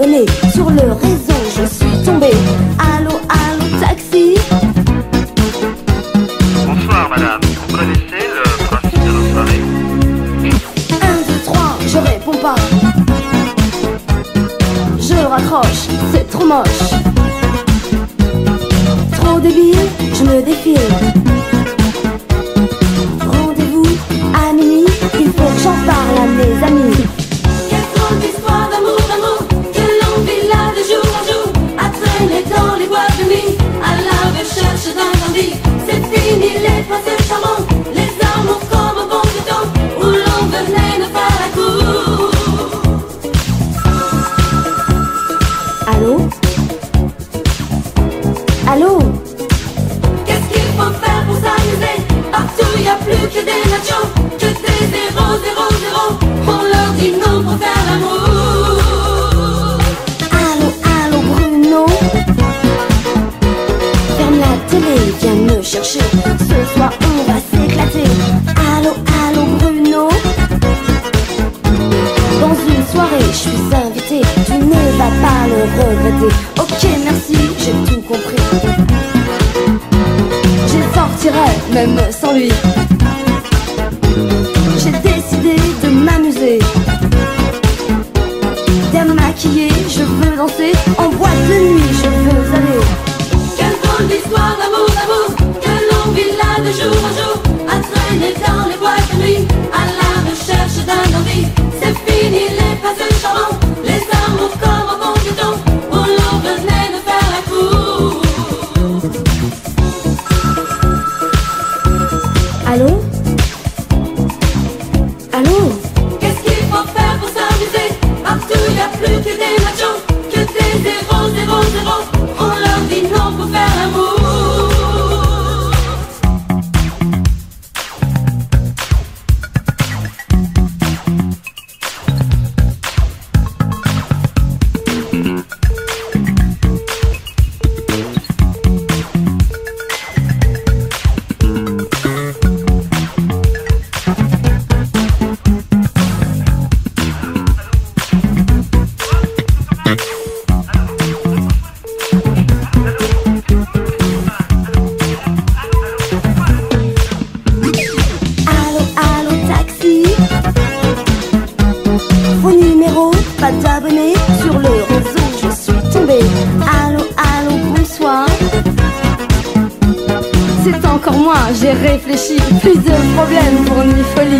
Sur le réseau, je suis tombé. Allô, allô, taxi. Bonsoir madame, vous connaissez le principe de nos soirées 1, 2, 3, je réponds pas. Je raccroche, c'est trop moche. Trop débile, je me défile. Rendez-vous à minuit, il faut que j'en parle à mes amis. Ce soir on va s'éclater. Allô, allô Bruno. Dans une soirée, je suis invité. Tu ne vas pas le regretter. Ok, merci, j'ai tout compris. Je sortirai même sans lui. J'ai décidé de m'amuser. Démaquillé, je veux danser. En boîte de nuit, je veux aller. Quelle d'amour, d'amour Allô C'est encore moi, j'ai réfléchi Plus de problèmes pour une folie